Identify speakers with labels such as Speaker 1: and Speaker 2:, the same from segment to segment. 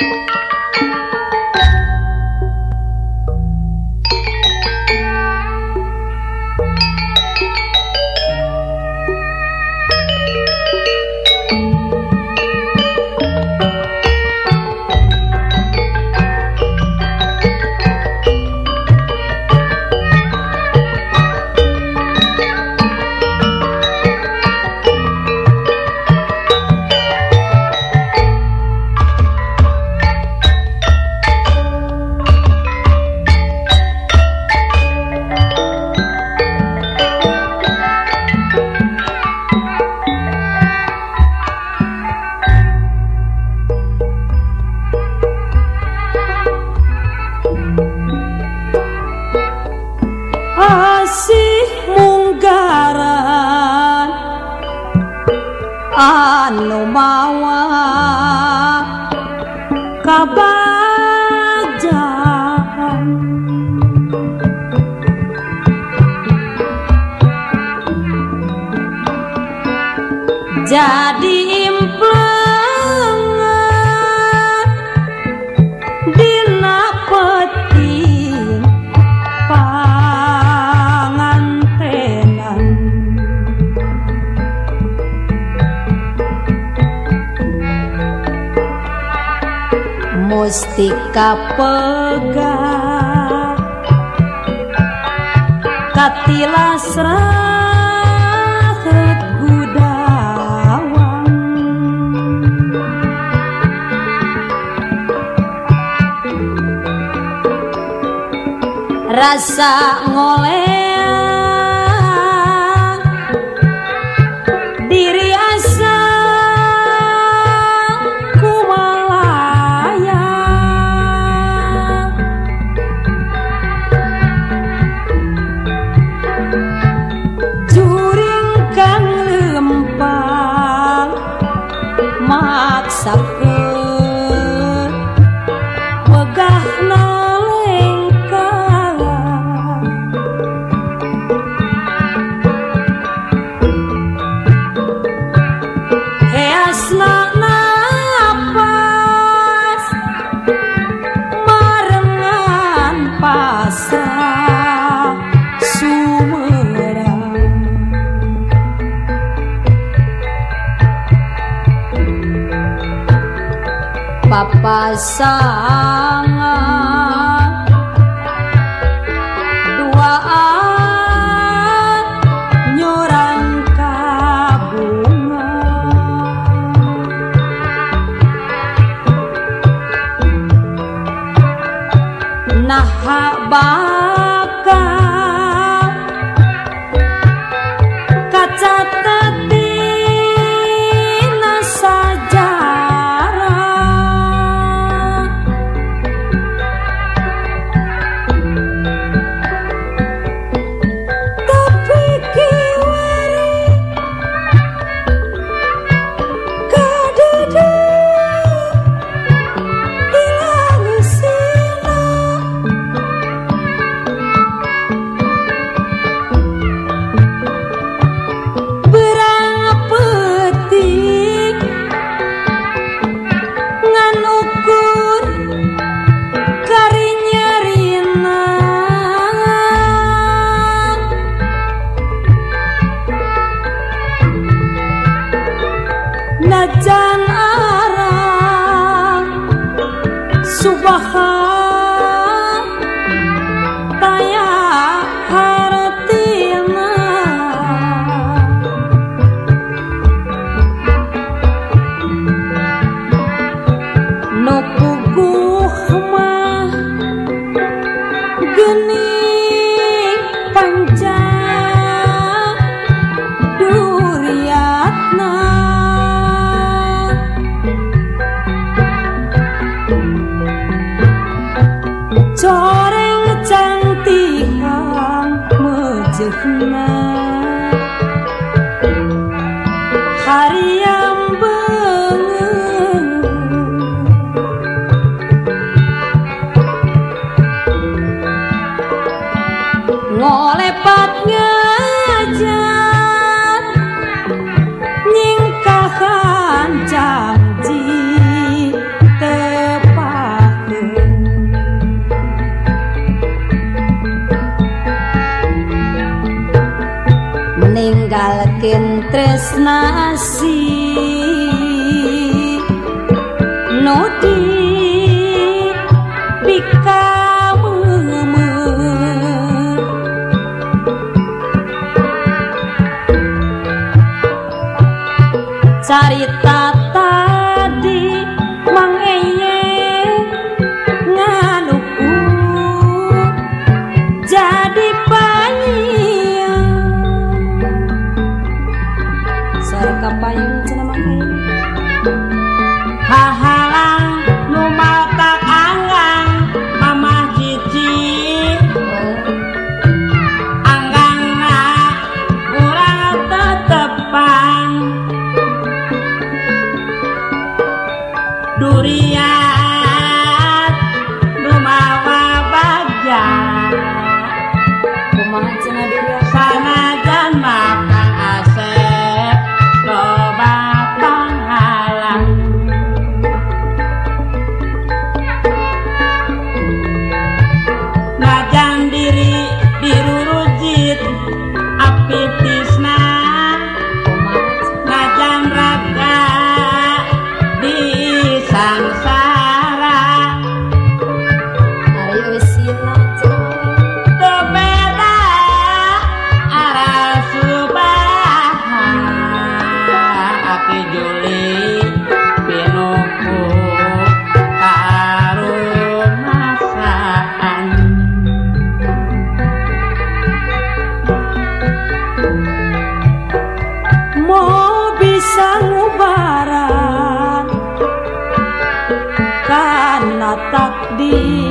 Speaker 1: you lumawa. Mawa kabajan jadi pegang katilasra gudawang rasa ngoleh Sang, dua nyorang kabunga nah bakal rực mơ hari yang bengu tresnasi. Nodi bikamu Carita me.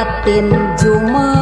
Speaker 1: batin jumeneng